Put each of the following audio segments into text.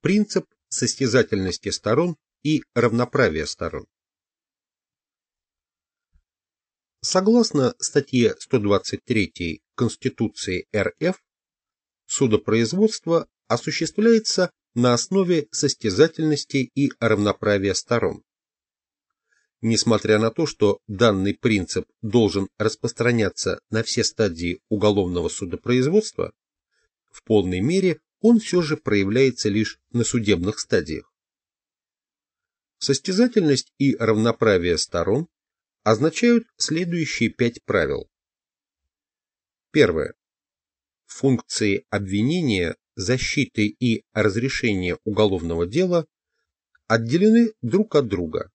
принцип состязательности сторон и равноправия сторон. Согласно статье 123 Конституции РФ, судопроизводство осуществляется на основе состязательности и равноправия сторон. Несмотря на то, что данный принцип должен распространяться на все стадии уголовного судопроизводства, в полной мере он все же проявляется лишь на судебных стадиях. Состязательность и равноправие сторон означают следующие пять правил. Первое. Функции обвинения, защиты и разрешения уголовного дела отделены друг от друга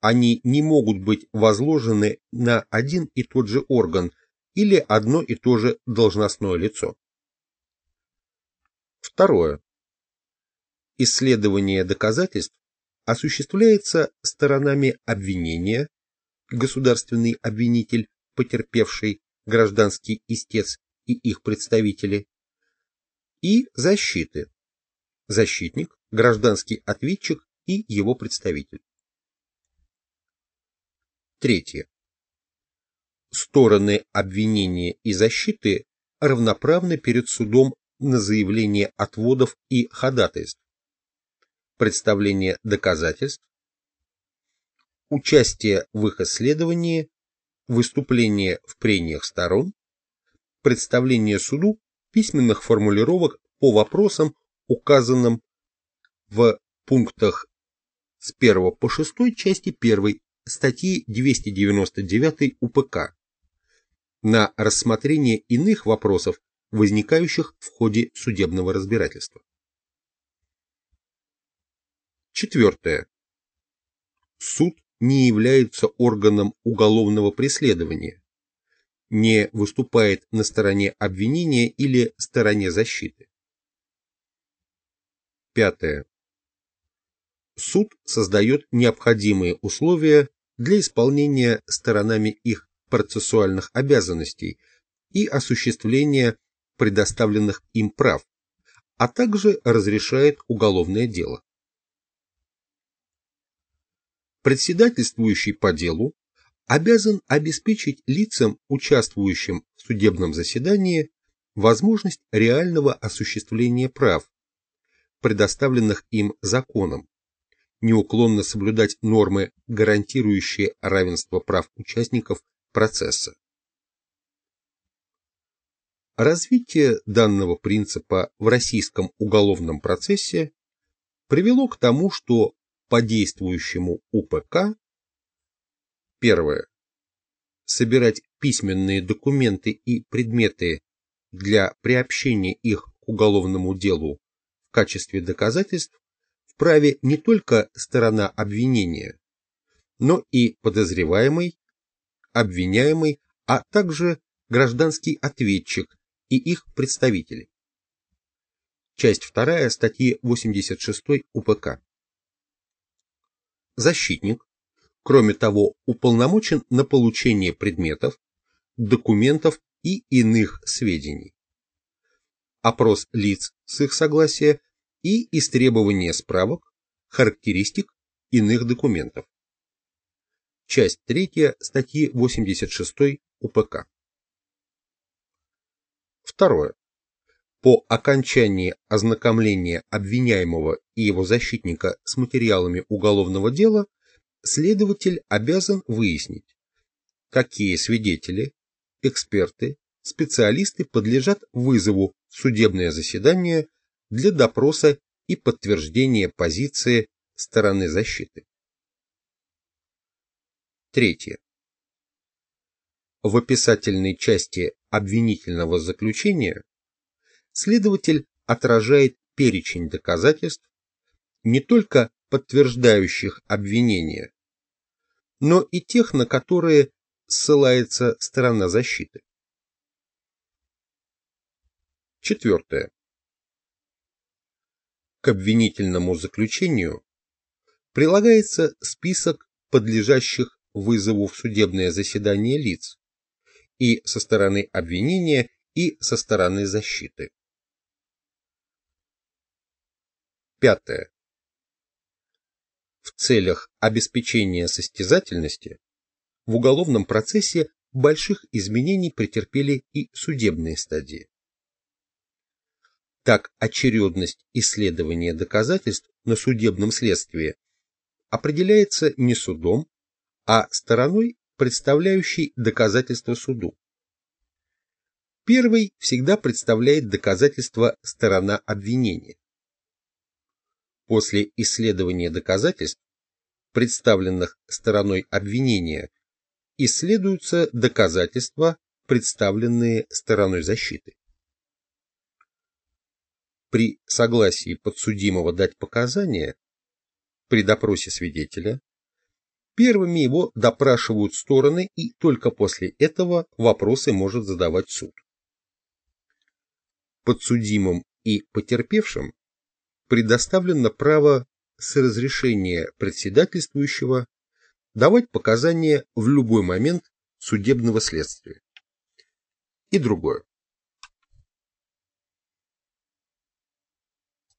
они не могут быть возложены на один и тот же орган или одно и то же должностное лицо. Второе. Исследование доказательств осуществляется сторонами обвинения, государственный обвинитель, потерпевший, гражданский истец и их представители, и защиты, защитник, гражданский ответчик и его представитель. Третье. Стороны обвинения и защиты равноправны перед судом на заявление отводов и ходатайств, представление доказательств, участие в их исследовании, выступление в прениях сторон, представление суду письменных формулировок по вопросам, указанным в пунктах с 1 по 6 части 1 статьи 299 УПК. На рассмотрение иных вопросов, возникающих в ходе судебного разбирательства. Четвертое. Суд не является органом уголовного преследования, не выступает на стороне обвинения или стороне защиты. Пятое. Суд создает необходимые условия для исполнения сторонами их процессуальных обязанностей и осуществления предоставленных им прав, а также разрешает уголовное дело. Председательствующий по делу обязан обеспечить лицам, участвующим в судебном заседании, возможность реального осуществления прав, предоставленных им законом, неуклонно соблюдать нормы, гарантирующие равенство прав участников процесса. Развитие данного принципа в российском уголовном процессе привело к тому, что по действующему УПК первое собирать письменные документы и предметы для приобщения их к уголовному делу в качестве доказательств праве не только сторона обвинения, но и подозреваемый, обвиняемый, а также гражданский ответчик и их представители. Часть 2 статьи 86 УПК. Защитник, кроме того, уполномочен на получение предметов, документов и иных сведений. Опрос лиц с их согласия и истребование справок, характеристик иных документов. Часть 3 статьи 86 УПК. Второе. По окончании ознакомления обвиняемого и его защитника с материалами уголовного дела следователь обязан выяснить, какие свидетели, эксперты, специалисты подлежат вызову в судебное заседание для допроса и подтверждения позиции стороны защиты. Третье. В описательной части обвинительного заключения следователь отражает перечень доказательств, не только подтверждающих обвинение, но и тех, на которые ссылается сторона защиты. Четвертое к обвинительному заключению прилагается список подлежащих вызову в судебное заседание лиц и со стороны обвинения, и со стороны защиты. Пятое. В целях обеспечения состязательности в уголовном процессе больших изменений претерпели и судебные стадии. Так, очередность исследования доказательств на судебном следствии определяется не судом, а стороной, представляющей доказательства суду. Первый всегда представляет доказательства сторона обвинения. После исследования доказательств, представленных стороной обвинения, исследуются доказательства, представленные стороной защиты при согласии подсудимого дать показания при допросе свидетеля, первыми его допрашивают стороны и только после этого вопросы может задавать суд. Подсудимым и потерпевшим предоставлено право с разрешения председательствующего давать показания в любой момент судебного следствия. И другое.